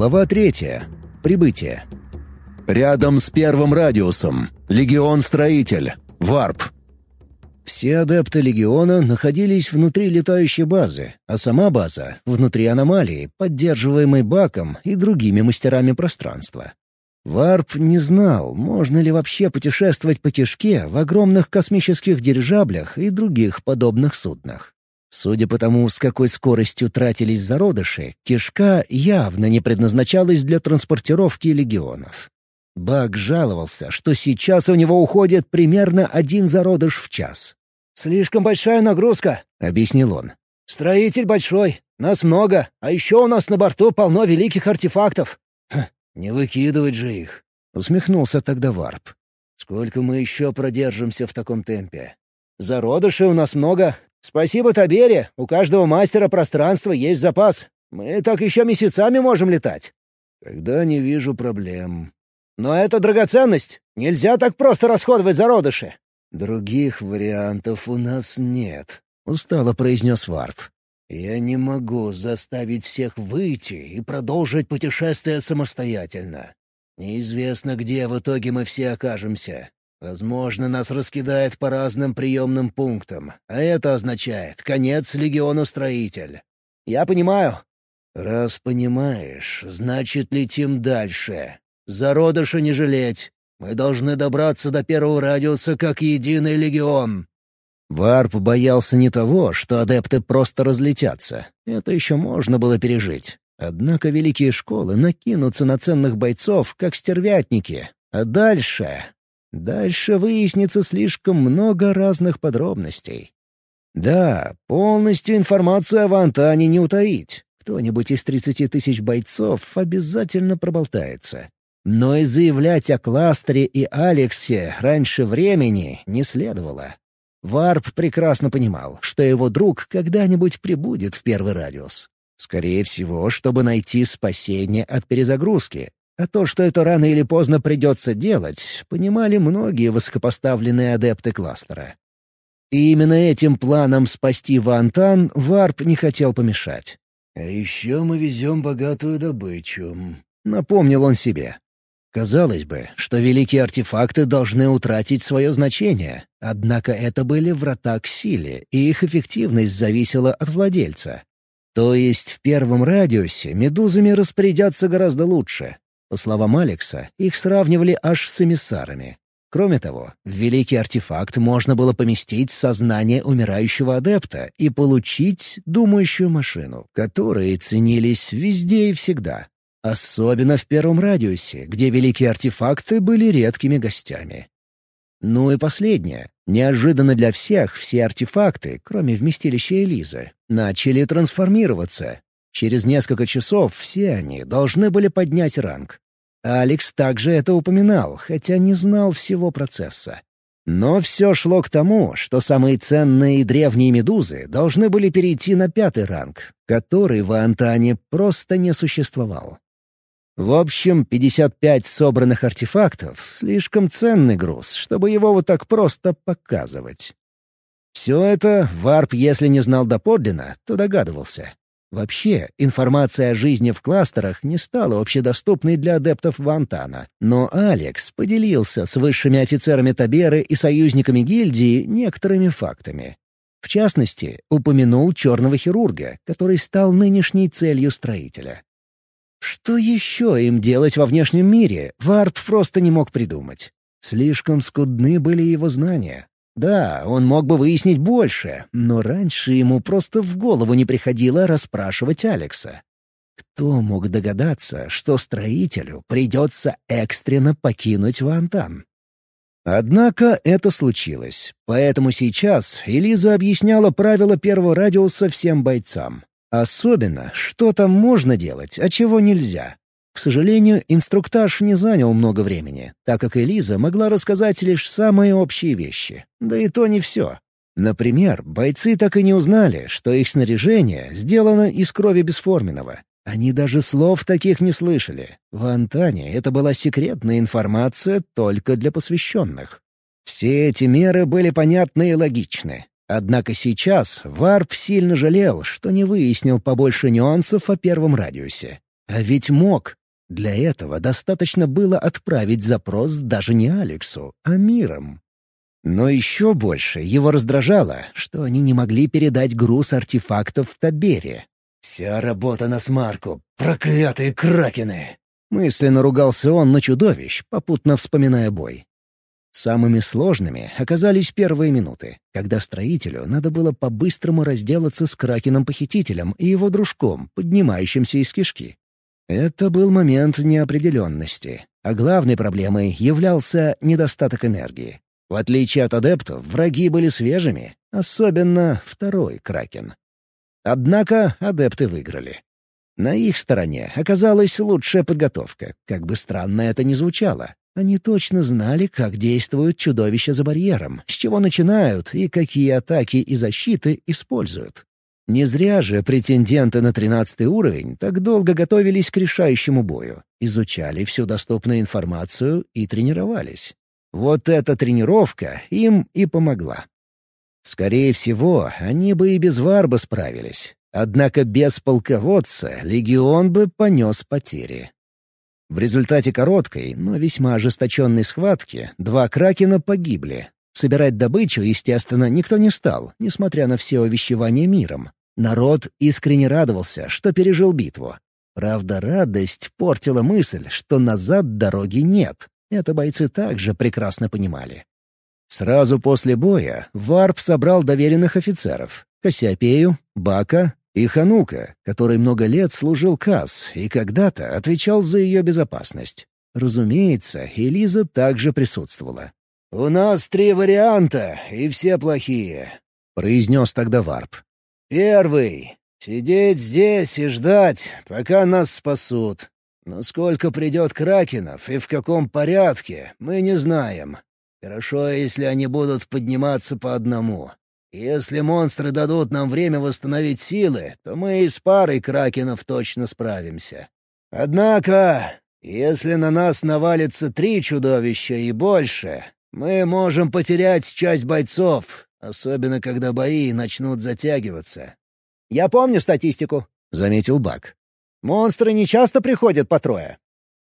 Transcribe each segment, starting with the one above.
Глава третья. Прибытие. Рядом с первым радиусом. Легион-строитель. Варп. Все адепты Легиона находились внутри летающей базы, а сама база — внутри аномалии, поддерживаемой Баком и другими мастерами пространства. Варп не знал, можно ли вообще путешествовать по кишке в огромных космических дирижаблях и других подобных суднах. Судя по тому, с какой скоростью тратились зародыши, кишка явно не предназначалась для транспортировки легионов. Баг жаловался, что сейчас у него уходит примерно один зародыш в час. «Слишком большая нагрузка», — объяснил он. «Строитель большой, нас много, а еще у нас на борту полно великих артефактов». «Не выкидывать же их», — усмехнулся тогда Варп. «Сколько мы еще продержимся в таком темпе?» «Зародышей у нас много, «Спасибо Табере, у каждого мастера пространства есть запас. Мы так еще месяцами можем летать». «Тогда не вижу проблем». «Но это драгоценность. Нельзя так просто расходовать зародыши». «Других вариантов у нас нет», — устало произнес Варп. «Я не могу заставить всех выйти и продолжить путешествие самостоятельно. Неизвестно, где в итоге мы все окажемся. Возможно, нас раскидает по разным приемным пунктам, а это означает конец Легиону Строитель. Я понимаю. Раз понимаешь, значит, летим дальше. Зародыша не жалеть. Мы должны добраться до первого радиуса как единый легион. Варп боялся не того, что адепты просто разлетятся. Это еще можно было пережить. Однако великие школы накинутся на ценных бойцов, как стервятники. А дальше... Дальше выяснится слишком много разных подробностей. Да, полностью информацию о Вантане не утаить. Кто-нибудь из 30 тысяч бойцов обязательно проболтается. Но и заявлять о кластере и Алексе раньше времени не следовало. Варп прекрасно понимал, что его друг когда-нибудь прибудет в первый радиус. Скорее всего, чтобы найти спасение от перезагрузки, а то, что это рано или поздно придется делать, понимали многие высокопоставленные адепты кластера. И именно этим планом спасти Вантан Варп не хотел помешать. «А еще мы везем богатую добычу», — напомнил он себе. Казалось бы, что великие артефакты должны утратить свое значение, однако это были врата к силе, и их эффективность зависела от владельца. То есть в первом радиусе медузами распорядятся гораздо лучше, по словам Алекса, их сравнивали аж с эмиссарами. Кроме того, в великий артефакт можно было поместить сознание умирающего адепта и получить думающую машину, которые ценились везде и всегда. Особенно в первом радиусе, где великие артефакты были редкими гостями. Ну и последнее. Неожиданно для всех все артефакты, кроме вместилища Элизы, начали трансформироваться, Через несколько часов все они должны были поднять ранг. Алекс также это упоминал, хотя не знал всего процесса. Но все шло к тому, что самые ценные и древние медузы должны были перейти на пятый ранг, который в Антане просто не существовал. В общем, 55 собранных артефактов — слишком ценный груз, чтобы его вот так просто показывать. Все это Варп, если не знал доподлинно, то догадывался. Вообще, информация о жизни в кластерах не стала общедоступной для адептов Вантана, но Алекс поделился с высшими офицерами Таберы и союзниками гильдии некоторыми фактами. В частности, упомянул черного хирурга, который стал нынешней целью строителя. Что еще им делать во внешнем мире, Варп просто не мог придумать. Слишком скудны были его знания, да, он мог бы выяснить больше, но раньше ему просто в голову не приходило расспрашивать Алекса. Кто мог догадаться, что строителю придется экстренно покинуть Вантан? Однако это случилось, поэтому сейчас Элиза объясняла правила первого радиуса всем бойцам. Особенно, что там можно делать, а чего нельзя. К сожалению, инструктаж не занял много времени, так как Элиза могла рассказать лишь самые общие вещи. Да и то не все. Например, бойцы так и не узнали, что их снаряжение сделано из крови бесформенного. Они даже слов таких не слышали. В Антане это была секретная информация только для посвященных. Все эти меры были понятны и логичны. Однако сейчас Варп сильно жалел, что не выяснил побольше нюансов о первом радиусе. А ведь мог. Для этого достаточно было отправить запрос даже не Алексу, а миром. Но еще больше его раздражало, что они не могли передать груз артефактов в Табере. «Вся работа на смарку, проклятые кракены!» Мысленно ругался он на чудовищ, попутно вспоминая бой. Самыми сложными оказались первые минуты, когда строителю надо было по-быстрому разделаться с кракеном-похитителем и его дружком, поднимающимся из кишки. Это был момент неопределенности, а главной проблемой являлся недостаток энергии. В отличие от адептов, враги были свежими, особенно второй кракен. Однако адепты выиграли. На их стороне оказалась лучшая подготовка, как бы странно это ни звучало. Они точно знали, как действуют чудовища за барьером, с чего начинают и какие атаки и защиты используют. Не зря же претенденты на тринадцатый уровень так долго готовились к решающему бою, изучали всю доступную информацию и тренировались. Вот эта тренировка им и помогла. Скорее всего, они бы и без Варба справились. Однако без полководца легион бы понес потери. В результате короткой, но весьма ожесточенной схватки два кракена погибли. Собирать добычу, естественно, никто не стал, несмотря на все увещевания миром. Народ искренне радовался, что пережил битву. Правда, радость портила мысль, что назад дороги нет. Это бойцы также прекрасно понимали. Сразу после боя Варп собрал доверенных офицеров — Кассиопею, Бака, и Ханука, который много лет служил Касс и когда-то отвечал за ее безопасность. Разумеется, Элиза также присутствовала. «У нас три варианта, и все плохие», — произнес тогда Варп. «Первый — сидеть здесь и ждать, пока нас спасут. Но сколько придет кракенов и в каком порядке, мы не знаем. Хорошо, если они будут подниматься по одному. Если монстры дадут нам время восстановить силы, то мы и с парой кракенов точно справимся. Однако, если на нас навалится три чудовища и больше, мы можем потерять часть бойцов, особенно когда бои начнут затягиваться. «Я помню статистику», — заметил Бак. «Монстры не часто приходят по трое».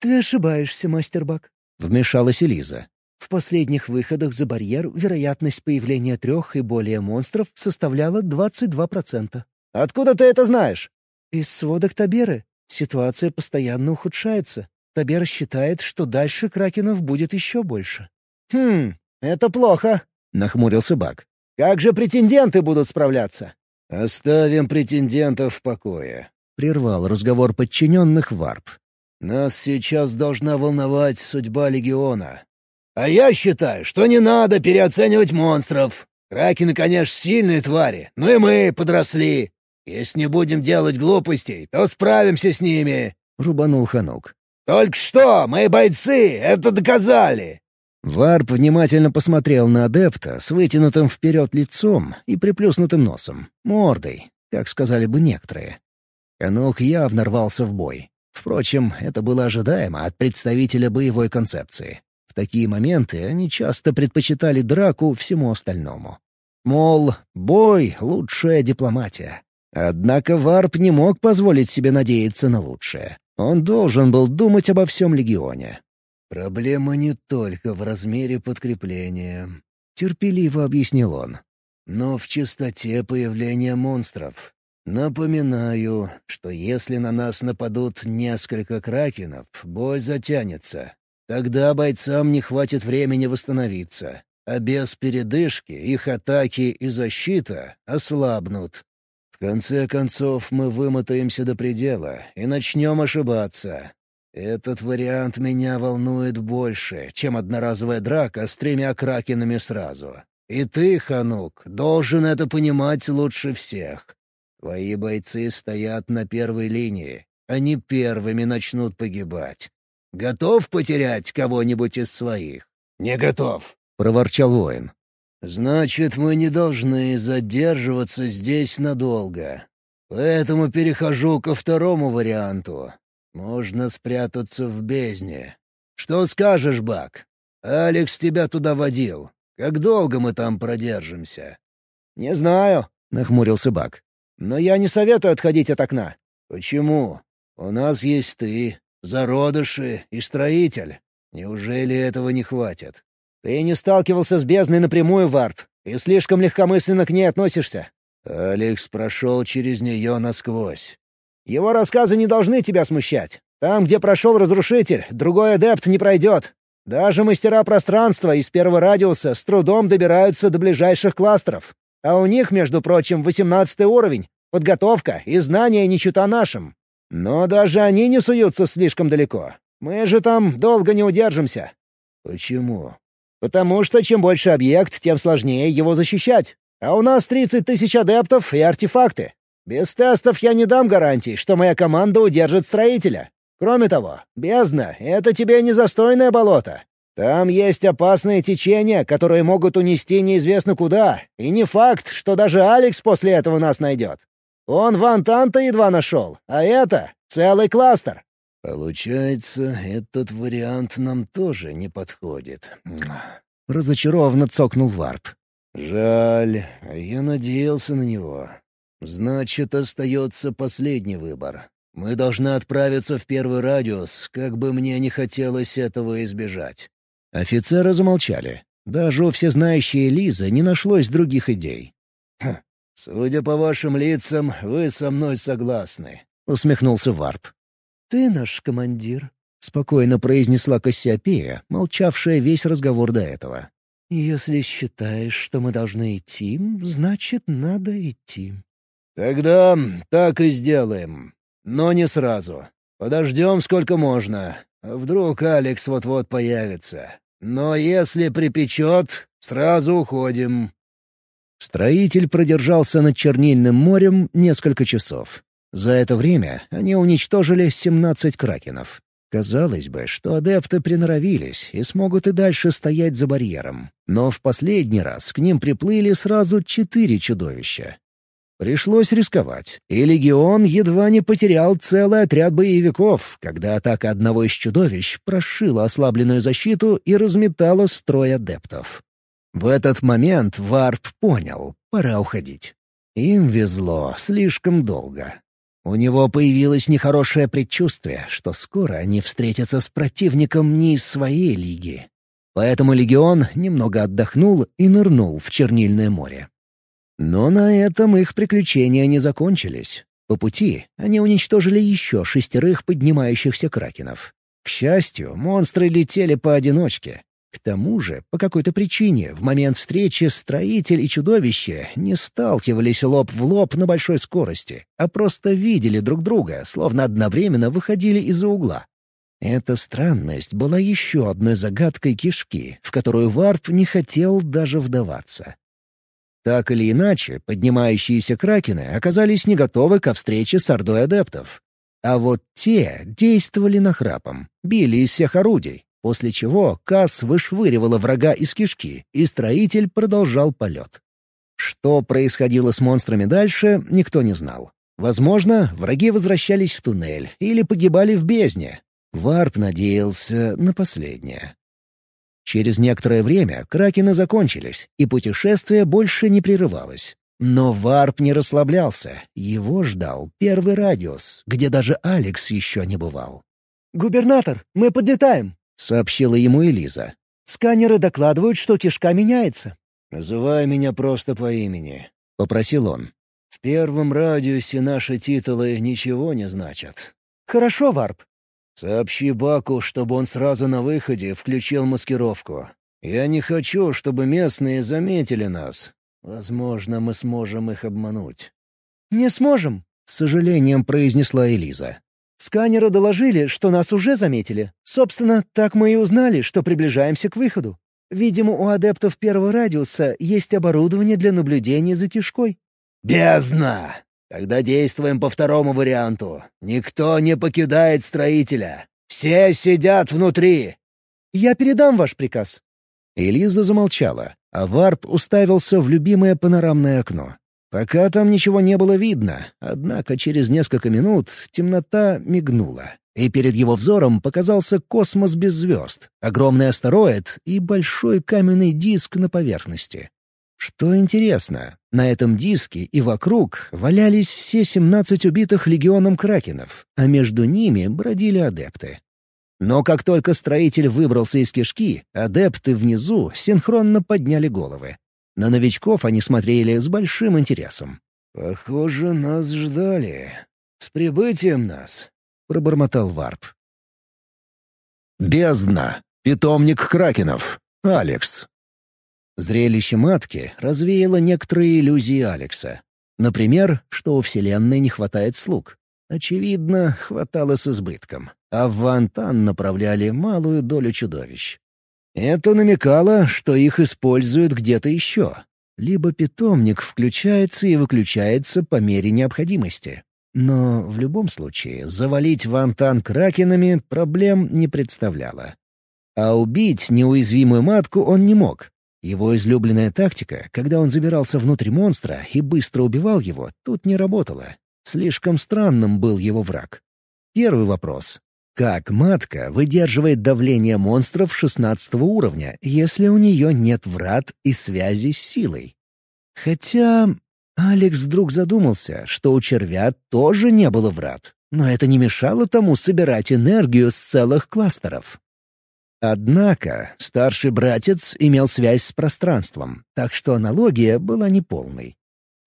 «Ты ошибаешься, мастер Бак», — вмешалась Элиза. В последних выходах за барьер вероятность появления трех и более монстров составляла 22%. «Откуда ты это знаешь?» «Из сводок Таберы. Ситуация постоянно ухудшается. Табер считает, что дальше кракенов будет еще больше». «Хм, это плохо», — нахмурился Бак. «Как же претенденты будут справляться?» «Оставим претендентов в покое», — прервал разговор подчиненных Варп. «Нас сейчас должна волновать судьба Легиона. А я считаю, что не надо переоценивать монстров. Кракены, конечно, сильные твари, но и мы подросли. Если не будем делать глупостей, то справимся с ними», — рубанул Ханук. «Только что мои бойцы это доказали!» Варп внимательно посмотрел на адепта с вытянутым вперед лицом и приплюснутым носом, мордой, как сказали бы некоторые. Ханук явно рвался в бой. Впрочем, это было ожидаемо от представителя боевой концепции. В такие моменты они часто предпочитали драку всему остальному. Мол, бой — лучшая дипломатия. Однако Варп не мог позволить себе надеяться на лучшее. Он должен был думать обо всем легионе. «Проблема не только в размере подкрепления», — терпеливо объяснил он. «но в частоте появления монстров. Напоминаю, что если на нас нападут несколько кракенов, бой затянется. Тогда бойцам не хватит времени восстановиться, а без передышки их атаки и защита ослабнут. В конце концов мы вымотаемся до предела и начнем ошибаться. Этот вариант меня волнует больше, чем одноразовая драка с тремя кракенами сразу. И ты, Ханук, должен это понимать лучше всех. Твои бойцы стоят на первой линии. Они первыми начнут погибать. Готов потерять кого-нибудь из своих?» «Не готов», — проворчал воин. «Значит, мы не должны задерживаться здесь надолго. Поэтому перехожу ко второму варианту. Можно спрятаться в бездне. Что скажешь, Бак? Алекс тебя туда водил. Как долго мы там продержимся?» «Не знаю», — нахмурился Бак. «Но я не советую отходить от окна». «Почему?» У нас есть ты, зародыши и строитель. Неужели этого не хватит? Ты не сталкивался с бездной напрямую, Варп, и слишком легкомысленно к ней относишься. Алекс прошел через нее насквозь. Его рассказы не должны тебя смущать. Там, где прошел Разрушитель, другой адепт не пройдет. Даже мастера пространства из первого радиуса с трудом добираются до ближайших кластеров. А у них, между прочим, восемнадцатый уровень, подготовка и знания не чита нашим. Но даже они не суются слишком далеко. Мы же там долго не удержимся. Почему? Потому что чем больше объект, тем сложнее его защищать. А у нас 30 тысяч адептов и артефакты. Без тестов я не дам гарантий, что моя команда удержит строителя. Кроме того, бездна — это тебе не застойное болото. Там есть опасные течения, которые могут унести неизвестно куда, и не факт, что даже Алекс после этого нас найдет. Он Вантанта едва нашел, а это — целый кластер. Получается, этот вариант нам тоже не подходит. Разочарованно цокнул Варп. Жаль, я надеялся на него. Значит, остается последний выбор. Мы должны отправиться в первый радиус, как бы мне не хотелось этого избежать». Офицеры замолчали. Даже у всезнающей Лизы не нашлось других идей. «Хм, «Судя по вашим лицам, вы со мной согласны», — усмехнулся Варп. «Ты наш командир», — спокойно произнесла Кассиопея, молчавшая весь разговор до этого. «Если считаешь, что мы должны идти, значит, надо идти». «Тогда так и сделаем. Но не сразу. Подождем сколько можно. Вдруг Алекс вот-вот появится. Но если припечет, сразу уходим». Строитель продержался над Чернильным морем несколько часов. За это время они уничтожили 17 кракенов. Казалось бы, что адепты приноровились и смогут и дальше стоять за барьером. Но в последний раз к ним приплыли сразу четыре чудовища. Пришлось рисковать, и легион едва не потерял целый отряд боевиков, когда атака одного из чудовищ прошила ослабленную защиту и разметала строй адептов. В этот момент Варп понял — пора уходить. Им везло слишком долго. У него появилось нехорошее предчувствие, что скоро они встретятся с противником не из своей лиги. Поэтому легион немного отдохнул и нырнул в Чернильное море. Но на этом их приключения не закончились. По пути они уничтожили еще шестерых поднимающихся кракенов. К счастью, монстры летели поодиночке. К тому же, по какой-то причине, в момент встречи строитель и чудовище не сталкивались лоб в лоб на большой скорости, а просто видели друг друга, словно одновременно выходили из-за угла. Эта странность была еще одной загадкой кишки, в которую Варп не хотел даже вдаваться. Так или иначе, поднимающиеся кракены оказались не готовы ко встрече с ордой адептов. А вот те действовали нахрапом, били из всех орудий, после чего Касс вышвыривала врага из кишки, и строитель продолжал полет. Что происходило с монстрами дальше, никто не знал. Возможно, враги возвращались в туннель или погибали в бездне. Варп надеялся на последнее. Через некоторое время кракены закончились, и путешествие больше не прерывалось. Но Варп не расслаблялся, его ждал первый радиус, где даже Алекс еще не бывал. «Губернатор, мы подлетаем!» — сообщила ему Элиза. «Сканеры докладывают, что кишка меняется». «Называй меня просто по имени», — попросил он. «В первом радиусе наши титулы ничего не значат». «Хорошо, Варп. Сообщи Баку, чтобы он сразу на выходе включил маскировку. Я не хочу, чтобы местные заметили нас. Возможно, мы сможем их обмануть». «Не сможем», — с сожалением произнесла Элиза. «Сканеры доложили, что нас уже заметили. Собственно, так мы и узнали, что приближаемся к выходу. Видимо, у адептов первого радиуса есть оборудование для наблюдения за кишкой». «Бездна!» Тогда действуем по второму варианту. Никто не покидает строителя. Все сидят внутри. Я передам ваш приказ. Элиза замолчала, а Варп уставился в любимое панорамное окно. Пока там ничего не было видно, однако через несколько минут темнота мигнула, и перед его взором показался космос без звезд, огромный астероид и большой каменный диск на поверхности. Что интересно, на этом диске и вокруг валялись все 17 убитых легионом кракенов, а между ними бродили адепты. Но как только строитель выбрался из кишки, адепты внизу синхронно подняли головы. На новичков они смотрели с большим интересом. «Похоже, нас ждали. С прибытием нас», — пробормотал Варп. «Бездна! Питомник Кракенов! Алекс!» Зрелище матки развеяло некоторые иллюзии Алекса. Например, что у Вселенной не хватает слуг. Очевидно, хватало с избытком, а в Вантан направляли малую долю чудовищ. Это намекало, что их используют где-то еще. Либо питомник включается и выключается по мере необходимости. Но в любом случае завалить Вантан кракенами проблем не представляло. А убить неуязвимую матку он не мог, его излюбленная тактика, когда он забирался внутрь монстра и быстро убивал его, тут не работала. Слишком странным был его враг. Первый вопрос. Как матка выдерживает давление монстров 16 уровня, если у нее нет врат и связи с силой? Хотя Алекс вдруг задумался, что у червя тоже не было врат, но это не мешало тому собирать энергию с целых кластеров. Однако старший братец имел связь с пространством, так что аналогия была неполной.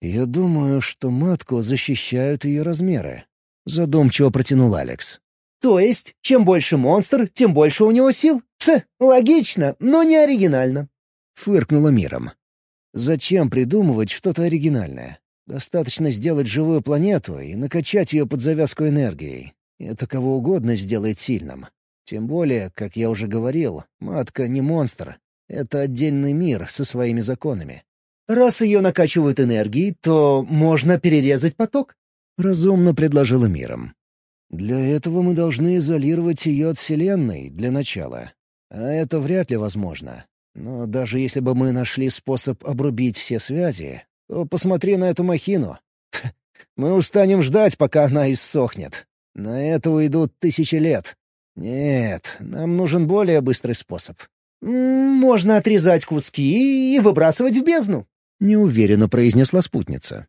«Я думаю, что матку защищают ее размеры», — задумчиво протянул Алекс. «То есть, чем больше монстр, тем больше у него сил? Ха, логично, но не оригинально», — фыркнула миром. «Зачем придумывать что-то оригинальное? Достаточно сделать живую планету и накачать ее под завязку энергией. Это кого угодно сделает сильным. Тем более, как я уже говорил, матка не монстр. Это отдельный мир со своими законами. «Раз ее накачивают энергией, то можно перерезать поток», — разумно предложила миром. «Для этого мы должны изолировать ее от Вселенной для начала. А это вряд ли возможно. Но даже если бы мы нашли способ обрубить все связи, то посмотри на эту махину. Мы устанем ждать, пока она иссохнет. На это уйдут тысячи лет. «Нет, нам нужен более быстрый способ». «Можно отрезать куски и выбрасывать в бездну», — неуверенно произнесла спутница.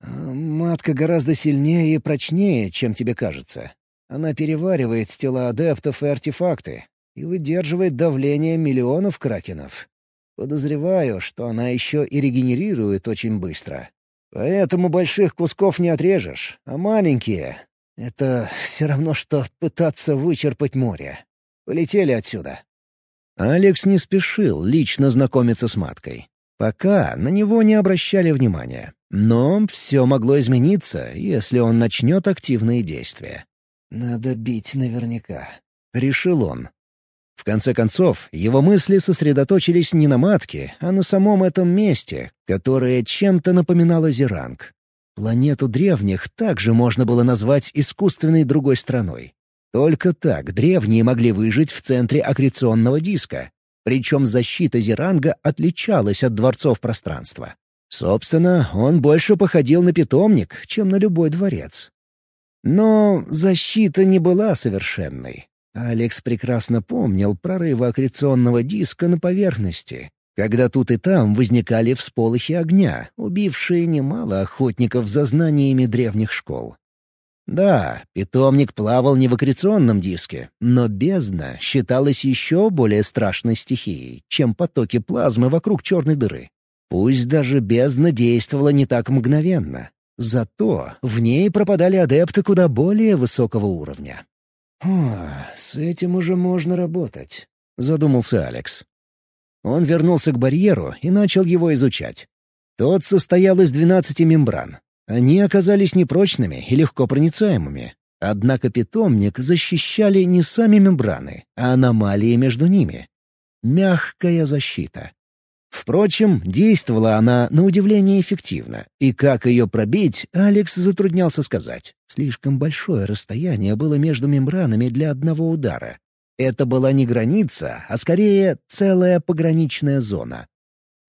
«А, «Матка гораздо сильнее и прочнее, чем тебе кажется. Она переваривает тела адептов и артефакты и выдерживает давление миллионов кракенов. Подозреваю, что она еще и регенерирует очень быстро. Поэтому больших кусков не отрежешь, а маленькие это все равно, что пытаться вычерпать море. Полетели отсюда. Алекс не спешил лично знакомиться с маткой. Пока на него не обращали внимания. Но все могло измениться, если он начнет активные действия. «Надо бить наверняка», — решил он. В конце концов, его мысли сосредоточились не на матке, а на самом этом месте, которое чем-то напоминало Зеранг. Планету древних также можно было назвать искусственной другой страной. Только так древние могли выжить в центре аккреционного диска. Причем защита Зеранга отличалась от дворцов пространства. Собственно, он больше походил на питомник, чем на любой дворец. Но защита не была совершенной. Алекс прекрасно помнил прорывы аккреционного диска на поверхности, когда тут и там возникали всполохи огня, убившие немало охотников за знаниями древних школ. Да, питомник плавал не в аккреционном диске, но бездна считалась еще более страшной стихией, чем потоки плазмы вокруг черной дыры. Пусть даже бездна действовала не так мгновенно, зато в ней пропадали адепты куда более высокого уровня. «О, с этим уже можно работать», — задумался Алекс. Он вернулся к барьеру и начал его изучать. Тот состоял из 12 мембран. Они оказались непрочными и легко проницаемыми. Однако питомник защищали не сами мембраны, а аномалии между ними. Мягкая защита. Впрочем, действовала она на удивление эффективно, и как ее пробить, Алекс затруднялся сказать. Слишком большое расстояние было между мембранами для одного удара. Это была не граница, а скорее целая пограничная зона.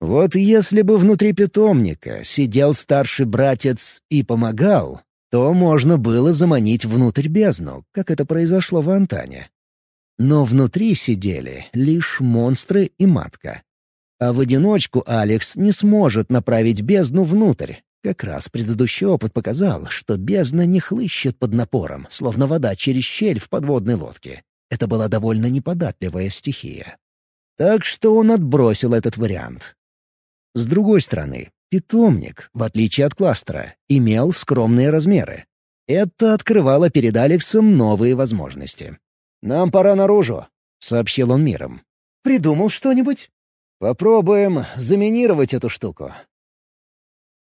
Вот если бы внутри питомника сидел старший братец и помогал, то можно было заманить внутрь бездну, как это произошло в Антане. Но внутри сидели лишь монстры и матка. А в одиночку Алекс не сможет направить бездну внутрь. Как раз предыдущий опыт показал, что бездна не хлыщет под напором, словно вода через щель в подводной лодке. Это была довольно неподатливая стихия. Так что он отбросил этот вариант. С другой стороны, питомник, в отличие от кластера, имел скромные размеры. Это открывало перед Алексом новые возможности. «Нам пора наружу», — сообщил он миром. «Придумал что-нибудь?» «Попробуем заминировать эту штуку.